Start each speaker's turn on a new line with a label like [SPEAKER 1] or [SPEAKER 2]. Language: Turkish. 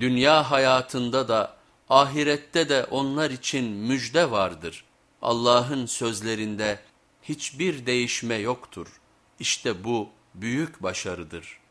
[SPEAKER 1] Dünya hayatında da ahirette de onlar için müjde vardır. Allah'ın sözlerinde hiçbir değişme yoktur. İşte bu büyük başarıdır.''